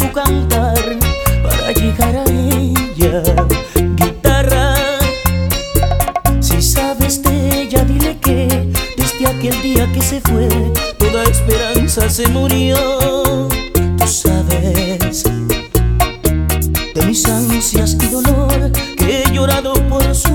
tu cantar para llegar a ella. Guitarra, si sabes de ella, dile que desde aquel día que se fue, toda esperanza se murió. Tú sabes de mis ansias y dolor que he llorado por su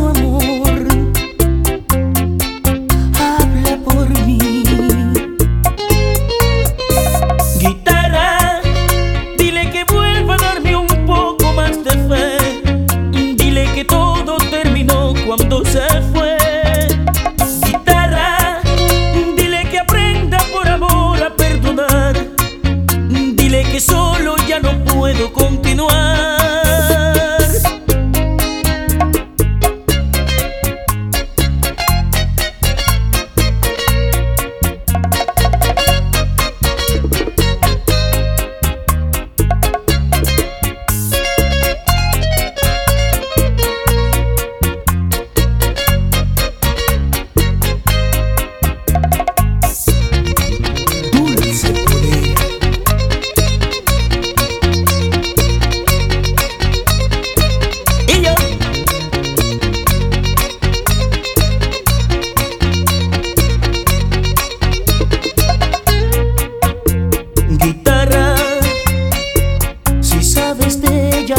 continuar.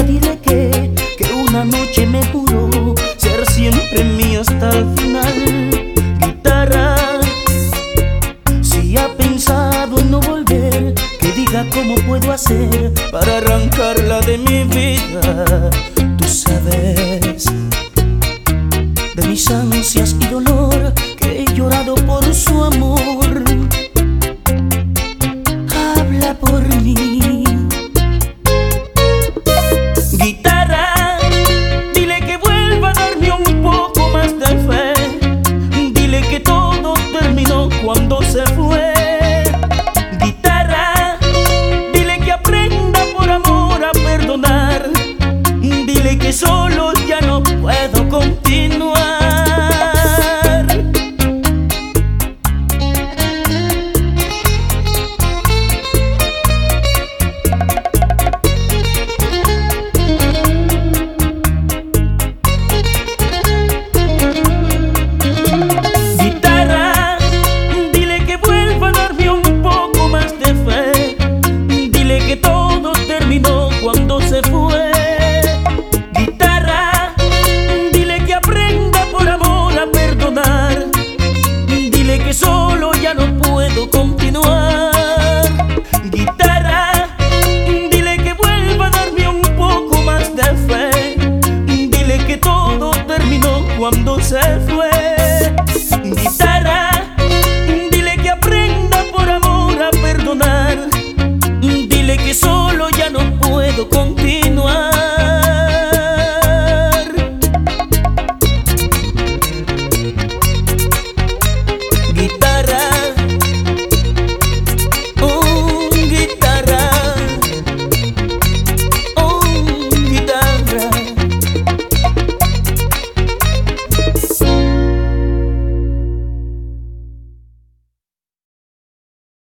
Dile que, que una noche me juró ser siempre mía hasta el final. Guitarra, si ha pensado en no volver, que diga cómo puedo hacer para arrancarla de mi vida. Que solo ya no puedo continuar. Cuando se fue.